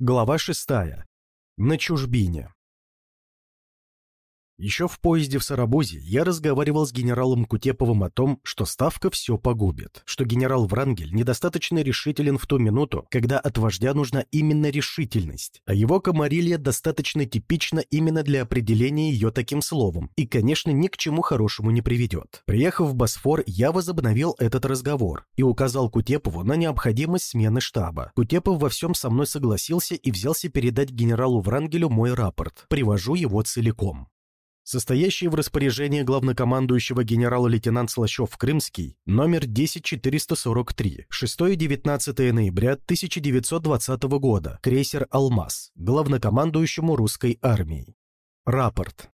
Глава 6. На чужбине. Еще в поезде в Сарабузе я разговаривал с генералом Кутеповым о том, что Ставка все погубит, что генерал Врангель недостаточно решителен в ту минуту, когда от вождя нужна именно решительность, а его комарилья достаточно типична именно для определения ее таким словом и, конечно, ни к чему хорошему не приведет. Приехав в Босфор, я возобновил этот разговор и указал Кутепову на необходимость смены штаба. Кутепов во всем со мной согласился и взялся передать генералу Врангелю мой рапорт. Привожу его целиком состоящий в распоряжении главнокомандующего генерала-лейтенант Слащев-Крымский, номер 10443, 6-19 ноября 1920 года, крейсер «Алмаз», главнокомандующему русской армией. Рапорт.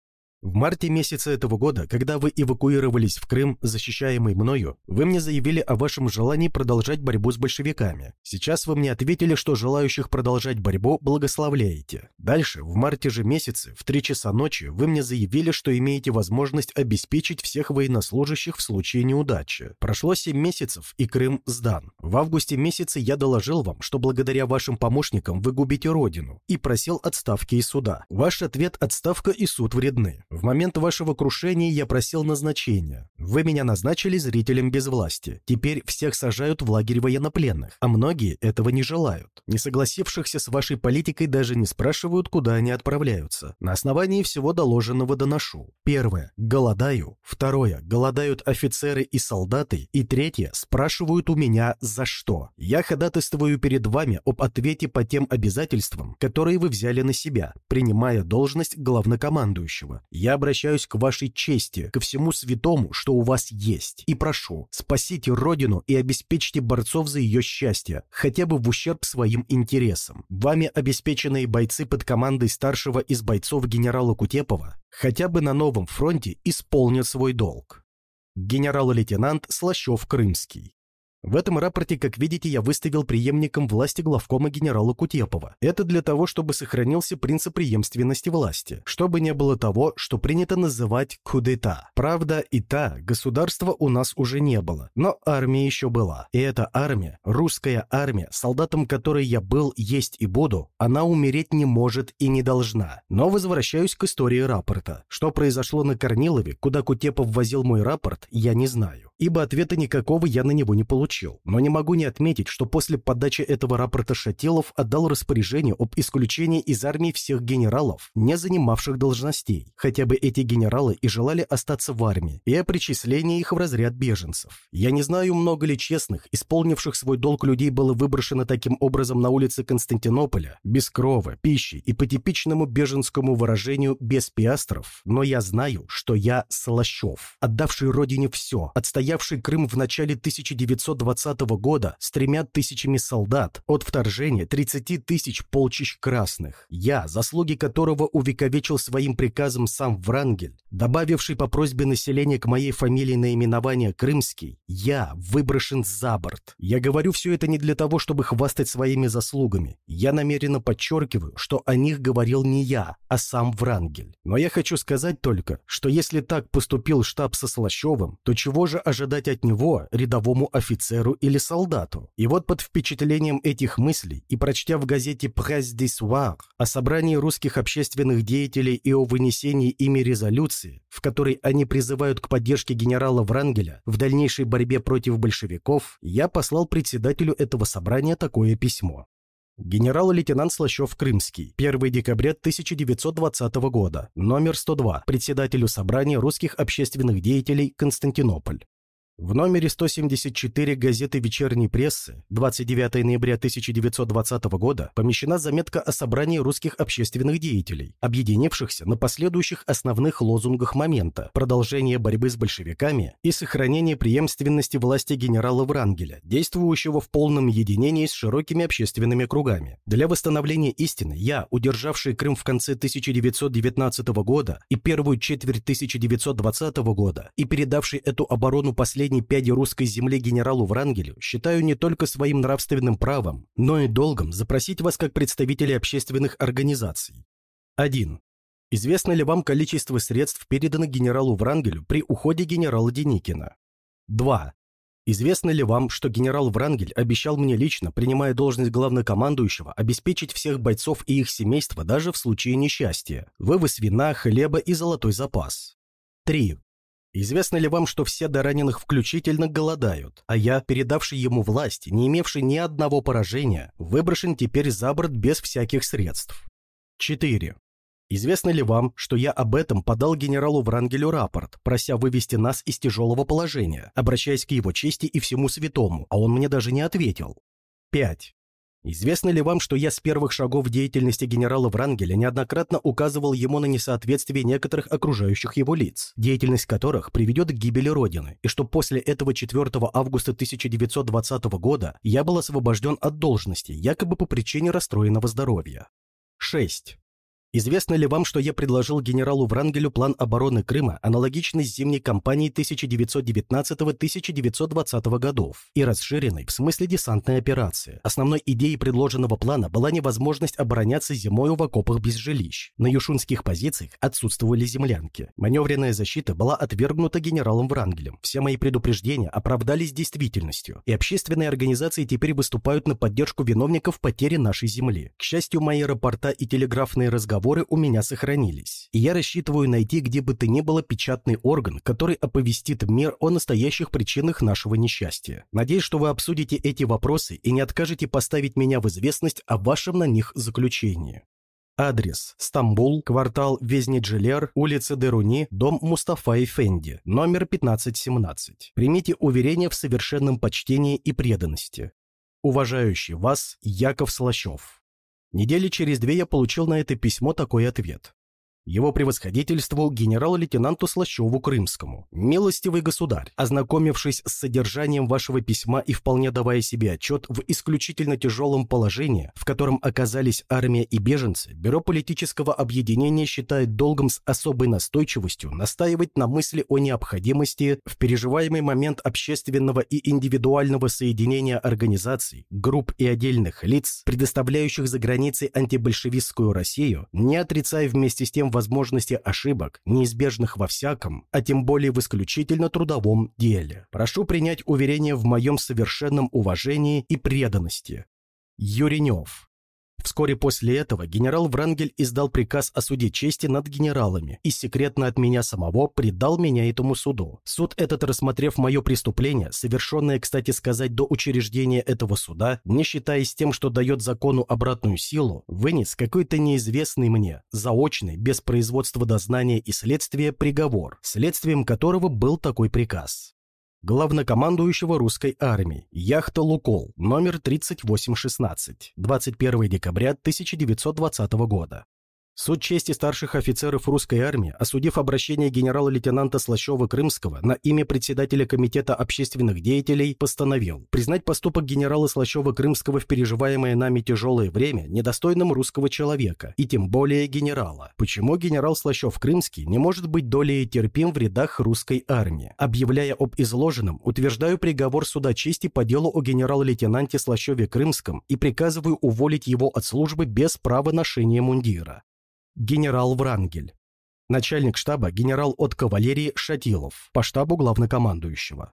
В марте месяца этого года, когда вы эвакуировались в Крым, защищаемый мною, вы мне заявили о вашем желании продолжать борьбу с большевиками. Сейчас вы мне ответили, что желающих продолжать борьбу благословляете. Дальше, в марте же месяце, в 3 часа ночи, вы мне заявили, что имеете возможность обеспечить всех военнослужащих в случае неудачи. Прошло 7 месяцев, и Крым сдан. В августе месяце я доложил вам, что благодаря вашим помощникам вы губите родину, и просил отставки из суда. Ваш ответ «отставка и суд вредны». В момент вашего крушения я просил назначения. Вы меня назначили зрителем без власти. Теперь всех сажают в лагерь военнопленных, а многие этого не желают. Не согласившихся с вашей политикой даже не спрашивают, куда они отправляются. На основании всего доложенного доношу. Первое. Голодаю. Второе. Голодают офицеры и солдаты. И третье. Спрашивают у меня за что. Я ходатайствую перед вами об ответе по тем обязательствам, которые вы взяли на себя, принимая должность главнокомандующего. Я обращаюсь к вашей чести, ко всему святому, что у вас есть, и прошу, спасите Родину и обеспечьте борцов за ее счастье, хотя бы в ущерб своим интересам. Вами обеспеченные бойцы под командой старшего из бойцов генерала Кутепова хотя бы на новом фронте исполнят свой долг. Генерал-лейтенант Слащев-Крымский в этом рапорте, как видите, я выставил преемником власти главкома генерала Кутепова. Это для того, чтобы сохранился принцип преемственности власти, чтобы не было того, что принято называть кудета. Правда, и та, государства у нас уже не было, но армия еще была. И эта армия, русская армия, солдатом которой я был, есть и буду, она умереть не может и не должна. Но возвращаюсь к истории рапорта. Что произошло на Корнилове, куда Кутепов возил мой рапорт, я не знаю, ибо ответа никакого я на него не получил получил, но не могу не отметить, что после подачи этого рапорта Шатилов отдал распоряжение об исключении из армии всех генералов, не занимавших должностей, хотя бы эти генералы и желали остаться в армии, и о причислении их в разряд беженцев. Я не знаю, много ли честных, исполнивших свой долг людей было выброшено таким образом на улицы Константинополя, без крова, пищи и по типичному беженскому выражению без пиастров, но я знаю, что я Солощев, отдавший родине все, отстоявший Крым в начале 1920 1920 года с тремя тысячами солдат от вторжения 30 тысяч полчищ красных, я, заслуги которого увековечил своим приказом сам Врангель, добавивший по просьбе населения к моей фамилии наименование Крымский, я выброшен за борт. Я говорю все это не для того, чтобы хвастать своими заслугами. Я намеренно подчеркиваю, что о них говорил не я, а сам Врангель. Но я хочу сказать только, что если так поступил штаб со Слащевым, то чего же ожидать от него, рядовому офицеру, офицеру или солдату. И вот под впечатлением этих мыслей и прочтя в газете «Presse du Soir» о собрании русских общественных деятелей и о вынесении ими резолюции, в которой они призывают к поддержке генерала Врангеля в дальнейшей борьбе против большевиков, я послал председателю этого собрания такое письмо. Генерал-лейтенант Слащев-Крымский, 1 декабря 1920 года, номер 102, председателю собрания русских общественных деятелей Константинополь. В номере 174 газеты «Вечерней прессы» 29 ноября 1920 года помещена заметка о собрании русских общественных деятелей, объединившихся на последующих основных лозунгах момента продолжение борьбы с большевиками и сохранение преемственности власти генерала Врангеля, действующего в полном единении с широкими общественными кругами. Для восстановления истины я, удержавший Крым в конце 1919 года и первую четверть 1920 года и передавший эту оборону последним последней пяди русской земли генералу Врангелю считаю не только своим нравственным правом, но и долгом запросить вас как представителей общественных организаций. 1. Известно ли вам количество средств, переданных генералу Врангелю при уходе генерала Деникина? 2. Известно ли вам, что генерал Врангель обещал мне лично, принимая должность главнокомандующего, обеспечить всех бойцов и их семейства даже в случае несчастья? Вывоз вина, хлеба и золотой запас. 3. Известно ли вам, что все до раненых включительно голодают, а я, передавший ему власть, не имевший ни одного поражения, выброшен теперь за борт без всяких средств? 4. Известно ли вам, что я об этом подал генералу Врангелю рапорт, прося вывести нас из тяжелого положения, обращаясь к его чести и всему святому, а он мне даже не ответил? 5. Известно ли вам, что я с первых шагов деятельности генерала Врангеля неоднократно указывал ему на несоответствие некоторых окружающих его лиц, деятельность которых приведет к гибели Родины, и что после этого 4 августа 1920 года я был освобожден от должности, якобы по причине расстроенного здоровья? 6. Известно ли вам, что я предложил генералу Врангелю план обороны Крыма, аналогичный зимней кампании 1919-1920 годов и расширенный в смысле десантной операции? Основной идеей предложенного плана была невозможность обороняться зимою в окопах без жилищ. На юшунских позициях отсутствовали землянки. Маневренная защита была отвергнута генералом Врангелем. Все мои предупреждения оправдались действительностью, и общественные организации теперь выступают на поддержку виновников потери нашей земли. К счастью, мои рапорта и телеграфные разговоры разговоры у меня сохранились, и я рассчитываю найти где бы то ни было печатный орган, который оповестит мир о настоящих причинах нашего несчастья. Надеюсь, что вы обсудите эти вопросы и не откажете поставить меня в известность о вашем на них заключении. Адрес. Стамбул, квартал Везниджилер, улица Деруни, дом Мустафа Эфенди, номер 1517. Примите уверение в совершенном почтении и преданности. Уважающий вас Яков Слащев. Недели через две я получил на это письмо такой ответ его превосходительству генерал-лейтенанту Слащеву Крымскому. «Милостивый государь, ознакомившись с содержанием вашего письма и вполне давая себе отчет в исключительно тяжелом положении, в котором оказались армия и беженцы, Бюро политического объединения считает долгом с особой настойчивостью настаивать на мысли о необходимости в переживаемый момент общественного и индивидуального соединения организаций, групп и отдельных лиц, предоставляющих за границей антибольшевистскую Россию, не отрицая вместе с тем возможности ошибок, неизбежных во всяком, а тем более в исключительно трудовом деле. Прошу принять уверение в моем совершенном уважении и преданности. Юринев. Вскоре после этого генерал Врангель издал приказ о суде чести над генералами и секретно от меня самого предал меня этому суду. Суд этот, рассмотрев мое преступление, совершенное, кстати сказать, до учреждения этого суда, не считаясь тем, что дает закону обратную силу, вынес какой-то неизвестный мне, заочный, без производства дознания и следствия, приговор, следствием которого был такой приказ главнокомандующего русской армии, яхта «Лукол», номер 3816, 21 декабря 1920 года. Суд чести старших офицеров русской армии, осудив обращение генерала-лейтенанта Слащева-Крымского на имя председателя Комитета общественных деятелей, постановил признать поступок генерала Слащева-Крымского в переживаемое нами тяжелое время недостойным русского человека, и тем более генерала. Почему генерал Слащев-Крымский не может быть долей терпим в рядах русской армии? Объявляя об изложенном, утверждаю приговор суда чести по делу о генерал-лейтенанте Слащеве-Крымском и приказываю уволить его от службы без права ношения мундира генерал Врангель. Начальник штаба генерал от кавалерии Шатилов по штабу главнокомандующего.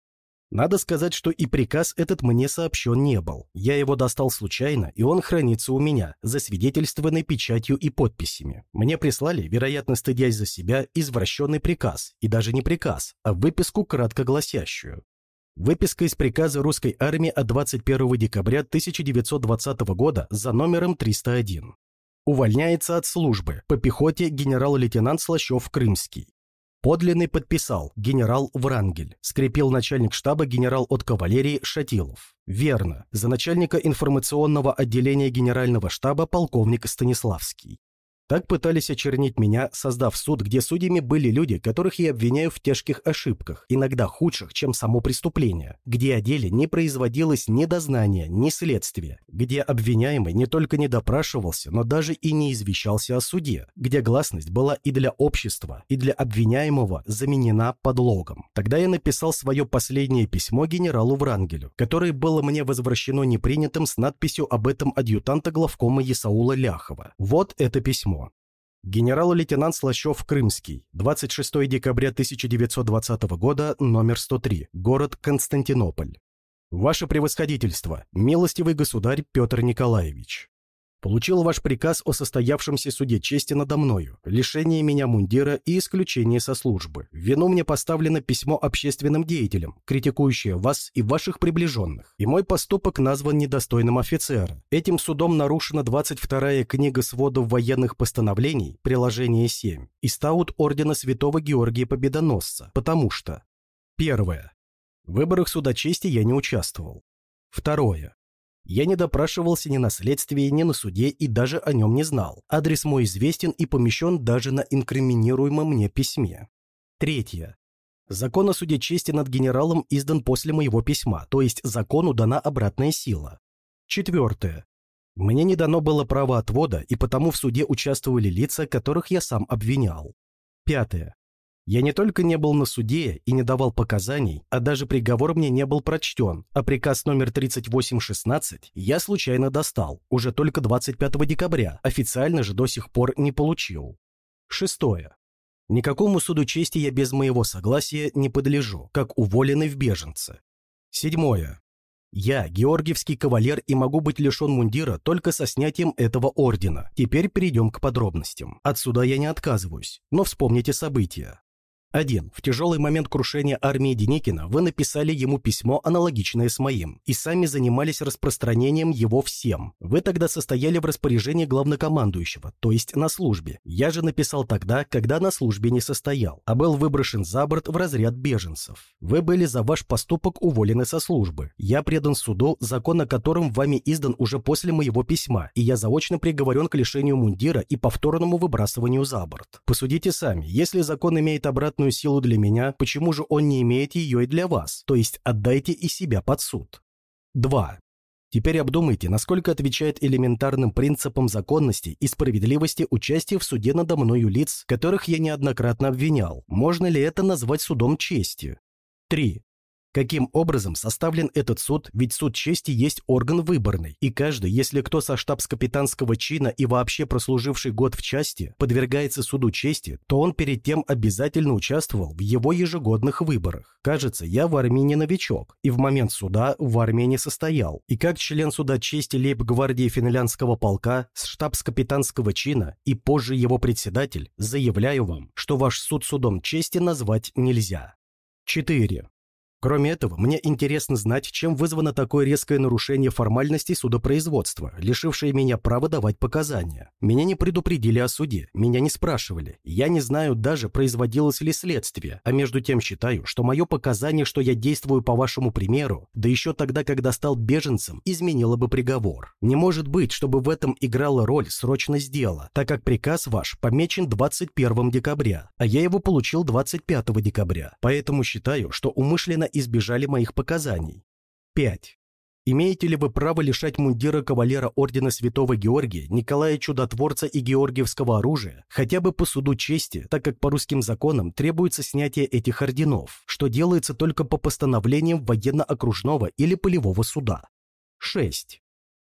Надо сказать, что и приказ этот мне сообщен не был. Я его достал случайно, и он хранится у меня, засвидетельствованный печатью и подписями. Мне прислали, вероятно, стыдясь за себя, извращенный приказ, и даже не приказ, а выписку кратко гласящую. Выписка из приказа русской армии от 21 декабря 1920 года за номером 301. Увольняется от службы по пехоте генерал-лейтенант Слащев-Крымский. Подлинный подписал генерал Врангель, скрепил начальник штаба генерал от кавалерии Шатилов. Верно, за начальника информационного отделения генерального штаба полковник Станиславский. Так пытались очернить меня, создав суд, где судьями были люди, которых я обвиняю в тяжких ошибках, иногда худших, чем само преступление, где о деле не производилось ни дознания, ни следствия, где обвиняемый не только не допрашивался, но даже и не извещался о суде, где гласность была и для общества, и для обвиняемого заменена подлогом. Тогда я написал свое последнее письмо генералу Врангелю, которое было мне возвращено непринятым с надписью об этом адъютанта главкома Исаула Ляхова. Вот это письмо. Генерал-лейтенант Слащев-Крымский, 26 декабря 1920 года, номер 103, город Константинополь. Ваше превосходительство, милостивый государь Петр Николаевич. Получил ваш приказ о состоявшемся суде чести надо мною, лишении меня мундира и исключении со службы. В вину мне поставлено письмо общественным деятелям, критикующее вас и ваших приближенных. И мой поступок назван недостойным офицера. Этим судом нарушена 22-я книга сводов военных постановлений, приложение 7, и стаут ордена святого Георгия Победоносца, потому что... Первое. В выборах суда чести я не участвовал. Второе. Я не допрашивался ни на следствии, ни на суде и даже о нем не знал. Адрес мой известен и помещен даже на инкриминируемом мне письме. Третье. Закон о суде чести над генералом издан после моего письма, то есть закону дана обратная сила. Четвертое. Мне не дано было право отвода, и потому в суде участвовали лица, которых я сам обвинял. Пятое. Я не только не был на суде и не давал показаний, а даже приговор мне не был прочтен, а приказ номер 3816 я случайно достал, уже только 25 декабря, официально же до сих пор не получил. Шестое. Никакому суду чести я без моего согласия не подлежу, как уволенный в беженце. Седьмое. Я георгиевский кавалер и могу быть лишен мундира только со снятием этого ордена. Теперь перейдем к подробностям. От суда я не отказываюсь, но вспомните события. 1. В тяжелый момент крушения армии Деникина вы написали ему письмо, аналогичное с моим, и сами занимались распространением его всем. Вы тогда состояли в распоряжении главнокомандующего, то есть на службе. Я же написал тогда, когда на службе не состоял, а был выброшен за борт в разряд беженцев. Вы были за ваш поступок уволены со службы. Я предан суду, закон о котором вами издан уже после моего письма, и я заочно приговорен к лишению мундира и повторному выбрасыванию за борт. Посудите сами, если закон имеет обратную абсолютную силу для меня, почему же он не имеет ее и для вас? То есть отдайте и себя под суд. 2. Теперь обдумайте, насколько отвечает элементарным принципам законности и справедливости участие в суде надо мною лиц, которых я неоднократно обвинял. Можно ли это назвать судом чести? 3. Каким образом составлен этот суд, ведь суд чести есть орган выборный, и каждый, если кто со штабс-капитанского чина и вообще прослуживший год в части, подвергается суду чести, то он перед тем обязательно участвовал в его ежегодных выборах. Кажется, я в армии новичок, и в момент суда в армии не состоял. И как член суда чести лейб-гвардии финляндского полка с штабс-капитанского чина и позже его председатель, заявляю вам, что ваш суд судом чести назвать нельзя. 4. Кроме этого, мне интересно знать, чем вызвано такое резкое нарушение формальностей судопроизводства, лишившее меня права давать показания. Меня не предупредили о суде, меня не спрашивали. Я не знаю даже, производилось ли следствие, а между тем считаю, что мое показание, что я действую по вашему примеру, да еще тогда, когда стал беженцем, изменило бы приговор. Не может быть, чтобы в этом играла роль срочность дела, так как приказ ваш помечен 21 декабря, а я его получил 25 декабря. Поэтому считаю, что умышленно избежали моих показаний. 5. Имеете ли вы право лишать мундира кавалера Ордена Святого Георгия, Николая Чудотворца и Георгиевского оружия, хотя бы по суду чести, так как по русским законам требуется снятие этих орденов, что делается только по постановлениям военно-окружного или полевого суда? 6.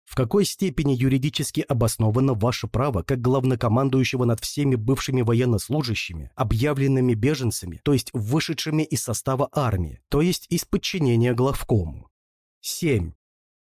В какой степени юридически обосновано ваше право как главнокомандующего над всеми бывшими военнослужащими, объявленными беженцами, то есть вышедшими из состава армии, то есть из подчинения главкому? 7.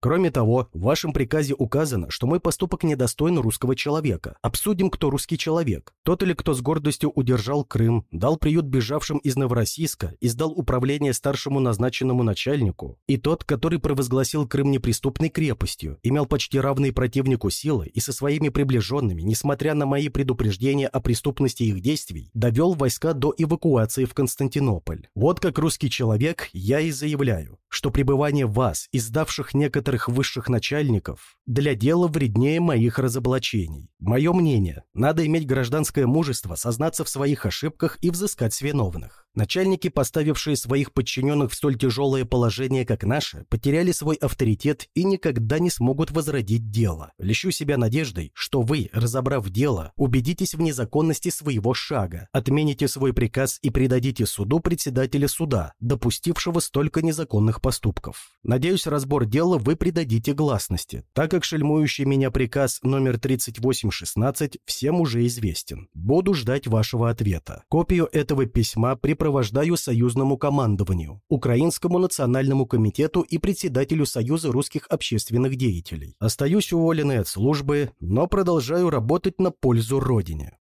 Кроме того, в вашем приказе указано, что мой поступок недостоин русского человека. Обсудим, кто русский человек. Тот или кто с гордостью удержал Крым, дал приют бежавшим из Новороссийска и сдал управление старшему назначенному начальнику, и тот, который провозгласил Крым неприступной крепостью, имел почти равные противнику силы и со своими приближенными, несмотря на мои предупреждения о преступности их действий, довел войска до эвакуации в Константинополь. Вот как русский человек я и заявляю, что пребывание вас, издавших некоторые некоторых высших начальников для дела вреднее моих разоблачений. Мое мнение, надо иметь гражданское мужество сознаться в своих ошибках и взыскать с виновных. Начальники, поставившие своих подчиненных в столь тяжелое положение, как наше, потеряли свой авторитет и никогда не смогут возродить дело. Лещу себя надеждой, что вы, разобрав дело, убедитесь в незаконности своего шага, отмените свой приказ и предадите суду председателя суда, допустившего столько незаконных поступков. Надеюсь, разбор дела вы придадите гласности, так как шельмующий меня приказ номер 3816 всем уже известен. Буду ждать вашего ответа. Копию этого письма припровождаю союзному командованию, Украинскому национальному комитету и председателю Союза русских общественных деятелей. Остаюсь уволенный от службы, но продолжаю работать на пользу Родине.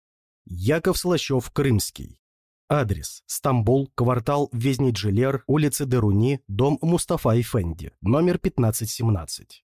Яков Слащев, Крымский. Адрес. Стамбул, квартал Везниджилер, улица Деруни, дом Мустафа Эфенди, номер 1517.